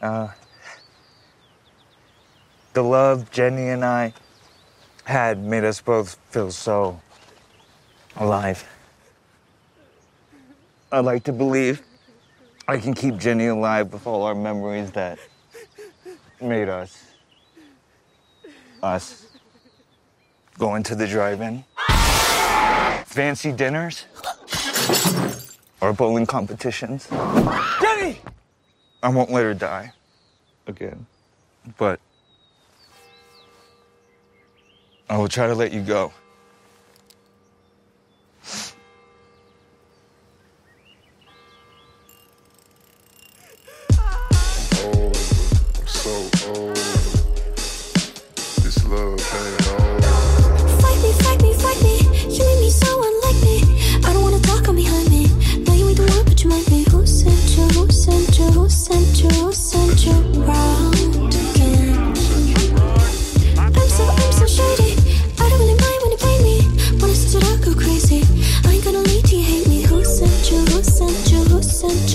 Uh, the love Jenny and I had made us both feel so alive. I like to believe I can keep Jenny alive with all our memories that made us us. Going to the drive-in, fancy dinners, or bowling competitions. Jenny! I won't let her die again, but I will try to let you go.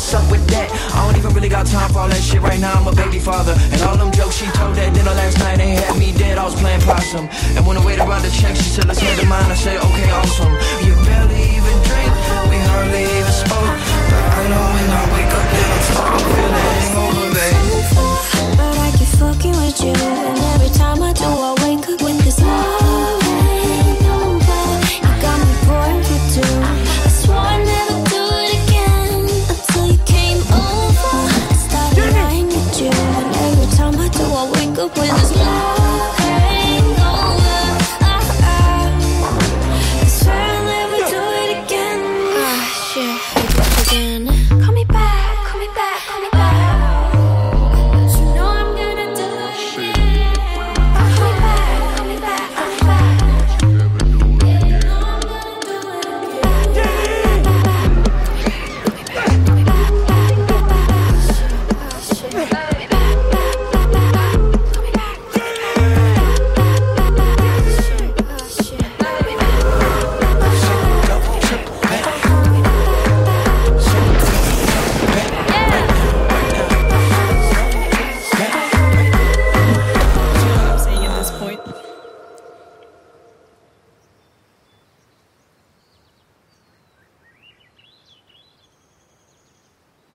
What's up with that? I don't even really got time for all that shit right now. I'm a baby father, and all them jokes she told that dinner last night they had me dead. I was playing possum, and when I waited around the check, she said, "Let's head to mine." I say, "Okay, awesome." You barely even drink, we hardly even spoke, when there's no hangover. I, swear I'll never do it again. Again.